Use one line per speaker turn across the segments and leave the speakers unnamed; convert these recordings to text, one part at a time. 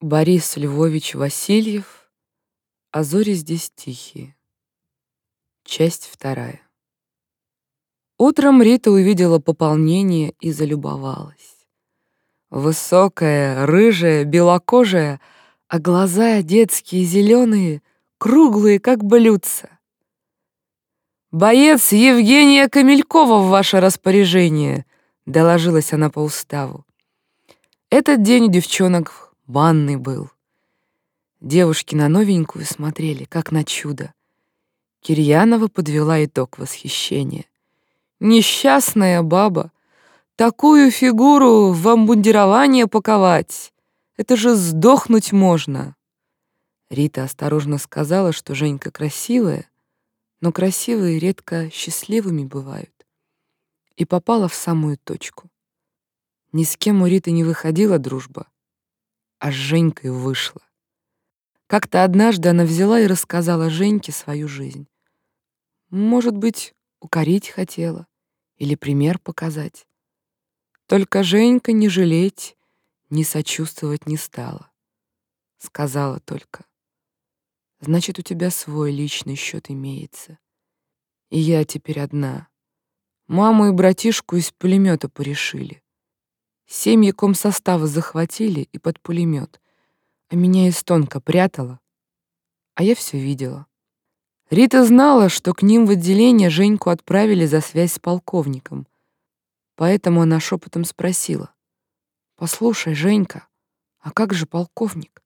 Борис Львович Васильев «А зори здесь тихие». Часть вторая. Утром Рита увидела пополнение и залюбовалась. Высокая, рыжая, белокожая, а глаза детские зеленые, круглые, как блюдца. «Боец Евгения Камелькова в ваше распоряжение», — доложилась она по уставу. Этот день у девчонок банный был. Девушки на новенькую смотрели, как на чудо. Кирьянова подвела итог восхищения. «Несчастная баба! Такую фигуру в обмундирование паковать! Это же сдохнуть можно!» Рита осторожно сказала, что Женька красивая, но красивые редко счастливыми бывают. И попала в самую точку. Ни с кем у Риты не выходила дружба, а с Женькой вышла. Как-то однажды она взяла и рассказала Женьке свою жизнь. Может быть, укорить хотела или пример показать. Только Женька не жалеть, не сочувствовать не стала. Сказала только, значит, у тебя свой личный счет имеется. И я теперь одна. Маму и братишку из пулемета порешили. Семьи комсостава захватили и под пулемет, а меня из тонко прятала, а я все видела. Рита знала, что к ним в отделение Женьку отправили за связь с полковником, поэтому она шепотом спросила. «Послушай, Женька, а как же полковник?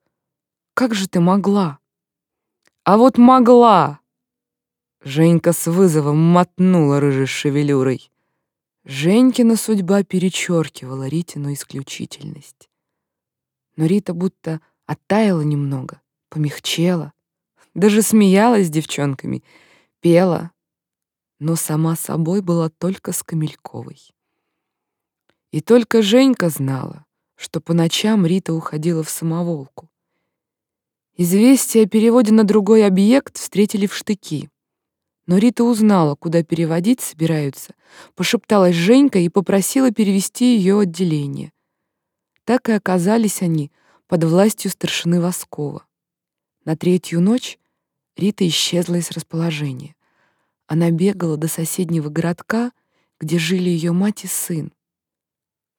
Как же ты могла?» «А вот могла!» Женька с вызовом мотнула рыжей шевелюрой. Женькина судьба перечеркивала Ритину исключительность. Но Рита будто оттаяла немного, помягчела, даже смеялась с девчонками, пела, но сама собой была только с Камельковой. И только Женька знала, что по ночам Рита уходила в самоволку. Известие о переводе на другой объект встретили в штыки. Но Рита узнала, куда переводить собираются, пошепталась с Женькой и попросила перевести ее отделение. Так и оказались они под властью старшины Воскова. На третью ночь Рита исчезла из расположения. Она бегала до соседнего городка, где жили ее мать и сын.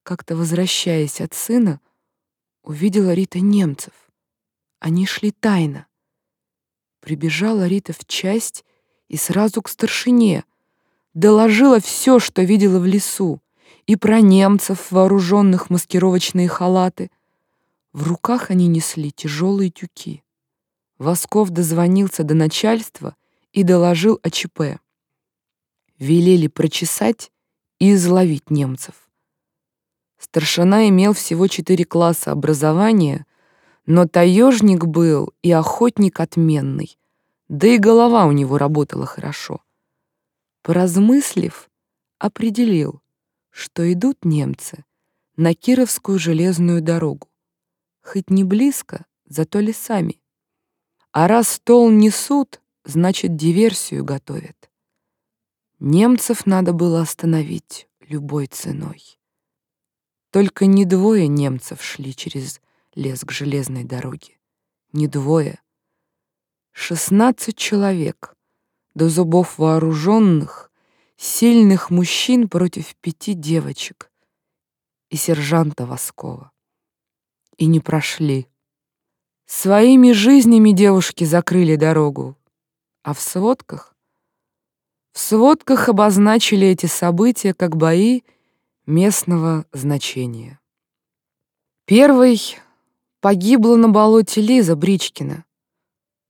Как-то возвращаясь от сына, увидела Рита немцев. Они шли тайно. Прибежала Рита в часть и сразу к старшине. Доложила все, что видела в лесу, и про немцев, вооруженных маскировочные халаты. В руках они несли тяжелые тюки. Восков дозвонился до начальства и доложил о ЧП. Велели прочесать и изловить немцев. Старшина имел всего четыре класса образования, но таежник был и охотник отменный, да и голова у него работала хорошо. Поразмыслив, определил, что идут немцы на Кировскую железную дорогу. Хоть не близко, зато лесами. А раз стол несут, значит, диверсию готовят. Немцев надо было остановить любой ценой. Только не двое немцев шли через лес к железной дороге. Не двое, Шестнадцать человек, до зубов вооруженных, сильных мужчин против пяти девочек и сержанта Воскова. И не прошли. Своими жизнями девушки закрыли дорогу, а в сводках? В сводках обозначили эти события как бои местного значения. Первой погибла на болоте Лиза Бричкина,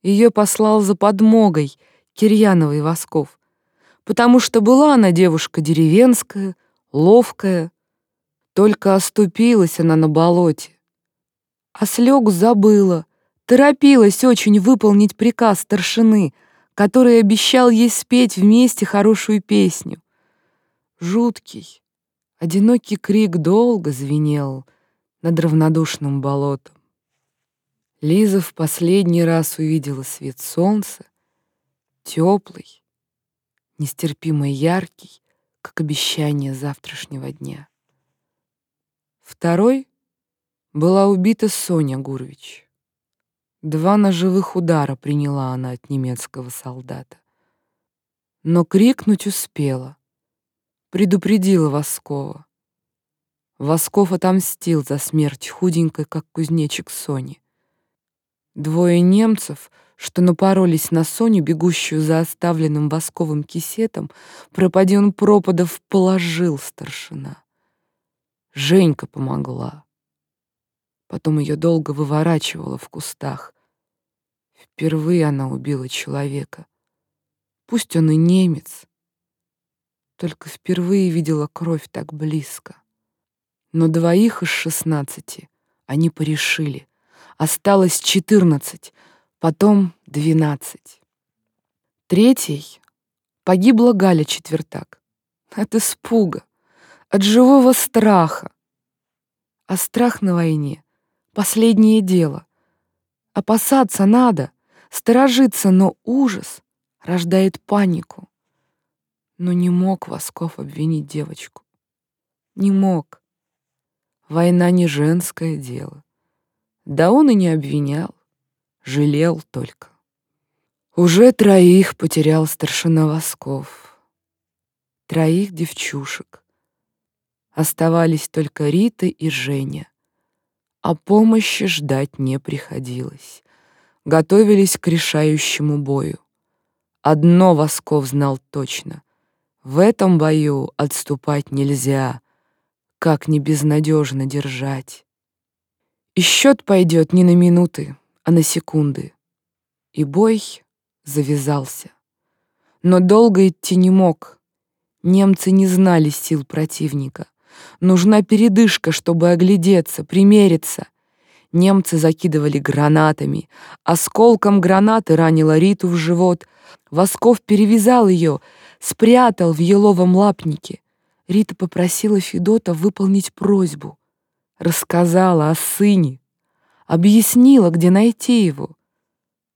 ее послал за подмогой Кирьяновой Восков, потому что была она девушка деревенская, ловкая. Только оступилась она на болоте. А слегу забыла, торопилась очень выполнить приказ старшины, который обещал ей спеть вместе хорошую песню. Жуткий, одинокий крик долго звенел над равнодушным болотом. Лиза в последний раз увидела свет солнца, теплый, нестерпимо яркий, как обещание завтрашнего дня. Второй была убита Соня Гурвич. Два ножевых удара приняла она от немецкого солдата. Но крикнуть успела, предупредила Воскова. Восков отомстил за смерть худенькой, как кузнечик Сони. Двое немцев, что напоролись на Соню, бегущую за оставленным восковым кисетом, пропади он пропадов, положил старшина. Женька помогла. Потом ее долго выворачивала в кустах. Впервые она убила человека. Пусть он и немец, только впервые видела кровь так близко. Но двоих из шестнадцати они порешили. Осталось четырнадцать, потом двенадцать. Третий погибла Галя Четвертак. От испуга, от живого страха. А страх на войне — последнее дело. Опасаться надо, сторожиться, но ужас рождает панику. Но не мог Восков обвинить девочку. Не мог. Война не женское дело. Да он и не обвинял, жалел только. Уже троих потерял старшина Восков. Троих девчушек. Оставались только Рита и Женя. А помощи ждать не приходилось. Готовились к решающему бою. Одно Восков знал точно. В этом бою отступать нельзя — как не безнадежно держать. И счет пойдет не на минуты, а на секунды. И бой завязался. Но долго идти не мог. Немцы не знали сил противника. Нужна передышка, чтобы оглядеться, примериться. Немцы закидывали гранатами. Осколком гранаты ранила Риту в живот. Восков перевязал ее, спрятал в еловом лапнике. Рита попросила Федота выполнить просьбу. Рассказала о сыне, объяснила, где найти его.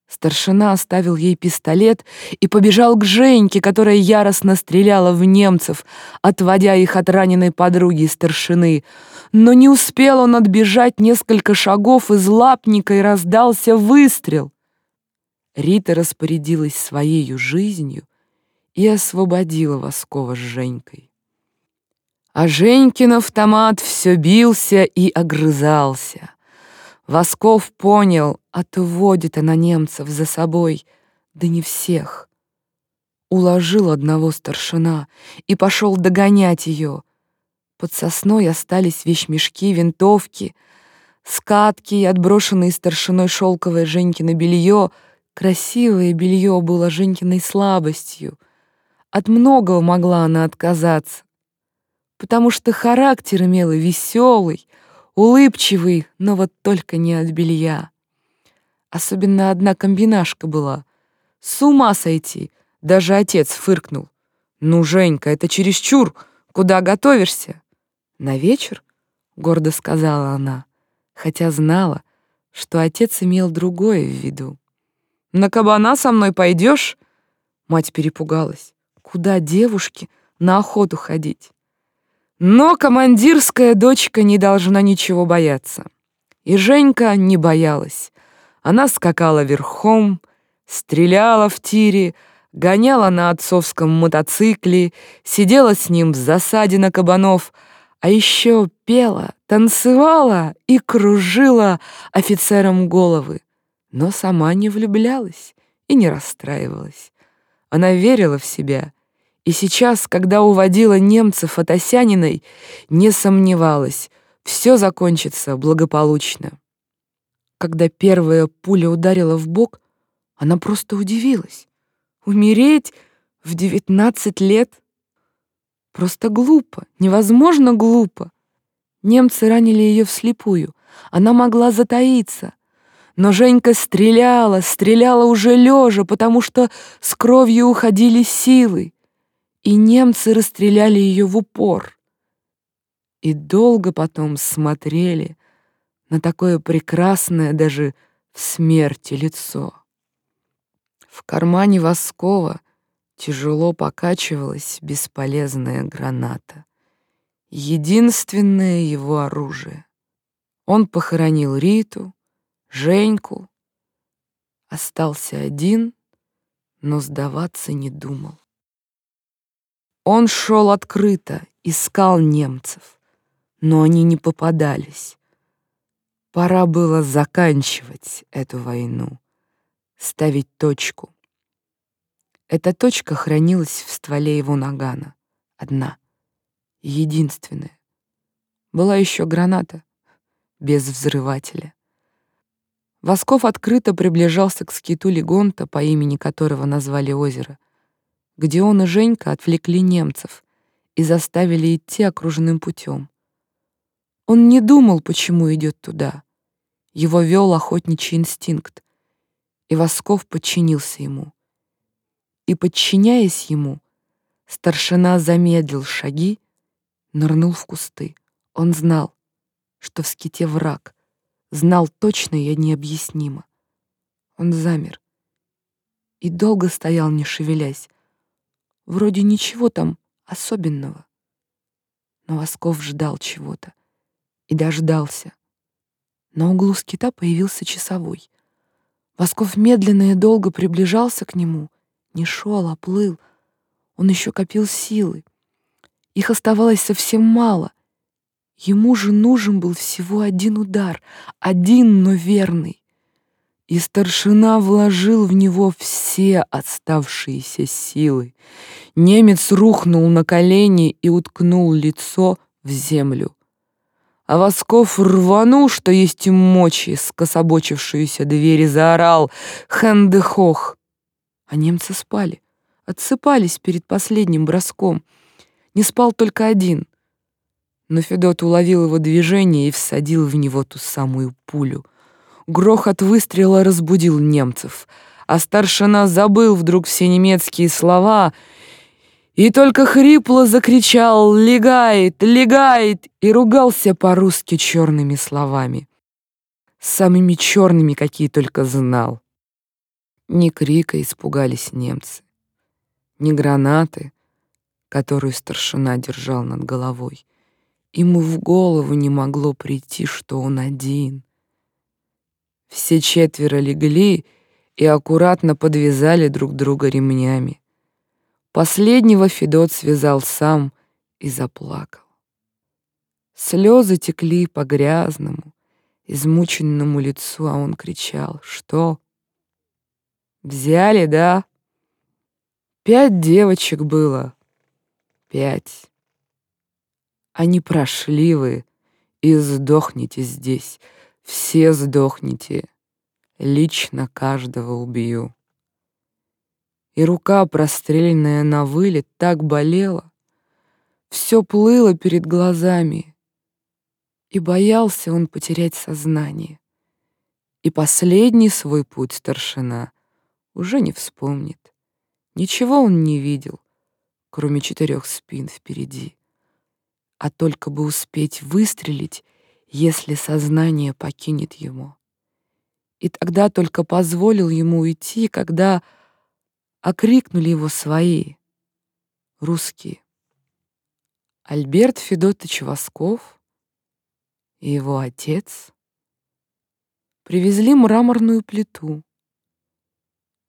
Старшина оставил ей пистолет и побежал к Женьке, которая яростно стреляла в немцев, отводя их от раненой подруги старшины. Но не успел он отбежать несколько шагов из лапника, и раздался выстрел. Рита распорядилась своей жизнью и освободила Воскова с Женькой. А Женькин автомат все бился и огрызался. Восков понял, отводит она немцев за собой, да не всех. Уложил одного старшина и пошел догонять ее. Под сосной остались вещмешки, винтовки, скатки и отброшенные старшиной шелковое Женькино белье. Красивое белье было Женькиной слабостью. От многого могла она отказаться потому что характер имела веселый, улыбчивый, но вот только не от белья. Особенно одна комбинашка была. С ума сойти, даже отец фыркнул. «Ну, Женька, это чересчур, куда готовишься?» «На вечер?» — гордо сказала она, хотя знала, что отец имел другое в виду. «На кабана со мной пойдешь?» Мать перепугалась. «Куда девушке на охоту ходить?» Но командирская дочка не должна ничего бояться. И Женька не боялась. Она скакала верхом, стреляла в тире, гоняла на отцовском мотоцикле, сидела с ним в засаде на кабанов, а еще пела, танцевала и кружила офицерам головы. Но сама не влюблялась и не расстраивалась. Она верила в себя — и сейчас, когда уводила немцев от Осяниной, не сомневалась, все закончится благополучно. Когда первая пуля ударила в бок, она просто удивилась. Умереть в девятнадцать лет? Просто глупо, невозможно глупо. Немцы ранили ее вслепую. Она могла затаиться. Но Женька стреляла, стреляла уже лежа, потому что с кровью уходили силы и немцы расстреляли ее в упор. И долго потом смотрели на такое прекрасное даже в смерти лицо. В кармане Воскова тяжело покачивалась бесполезная граната. Единственное его оружие. Он похоронил Риту, Женьку, остался один, но сдаваться не думал. Он шел открыто, искал немцев, но они не попадались. Пора было заканчивать эту войну, ставить точку. Эта точка хранилась в стволе его нагана, одна, единственная. Была еще граната, без взрывателя. Восков открыто приближался к скиту Легонта, по имени которого назвали озеро, где он и Женька отвлекли немцев и заставили идти окружным путем. Он не думал, почему идет туда. Его вел охотничий инстинкт, и Восков подчинился ему. И, подчиняясь ему, старшина замедлил шаги, нырнул в кусты. Он знал, что в ските враг, знал точно и необъяснимо. Он замер и долго стоял, не шевелясь. Вроде ничего там особенного. Но Восков ждал чего-то и дождался. На углу скита появился часовой. Восков медленно и долго приближался к нему. Не шел, а плыл. Он еще копил силы. Их оставалось совсем мало. Ему же нужен был всего один удар, один, но верный. И старшина вложил в него все оставшиеся силы. Немец рухнул на колени и уткнул лицо в землю а Восков рванул, что есть мочи, скособочившуюся двери заорал «Хэндехох!». А немцы спали, отсыпались перед последним броском. Не спал только один. Но Федот уловил его движение и всадил в него ту самую пулю. Грохот выстрела разбудил немцев, а старшина забыл вдруг все немецкие слова — и только хрипло закричал «Легает! Легает!» и ругался по-русски черными словами. Самыми черными, какие только знал. Ни крика испугались немцы, ни гранаты, которую старшина держал над головой. Ему в голову не могло прийти, что он один. Все четверо легли и аккуратно подвязали друг друга ремнями. Последнего Федот связал сам и заплакал. Слезы текли по грязному, измученному лицу, а он кричал. «Что? Взяли, да? Пять девочек было. Пять. Они прошли вы и сдохнете здесь. Все сдохнете. Лично каждого убью» и рука, простреленная на вылет, так болела. Все плыло перед глазами, и боялся он потерять сознание. И последний свой путь старшина уже не вспомнит. Ничего он не видел, кроме четырех спин впереди. А только бы успеть выстрелить, если сознание покинет его. И тогда только позволил ему уйти, когда окрикнули его свои, русские. Альберт Федотович Восков и его отец привезли мраморную плиту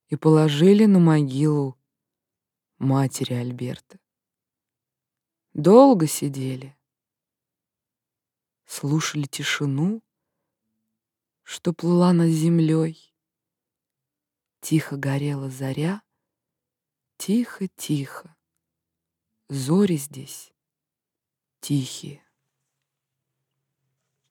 и положили на могилу матери Альберта. Долго сидели, слушали тишину, что плыла над землей. Тихо горела заря, Тихо, тихо. Зори здесь тихие.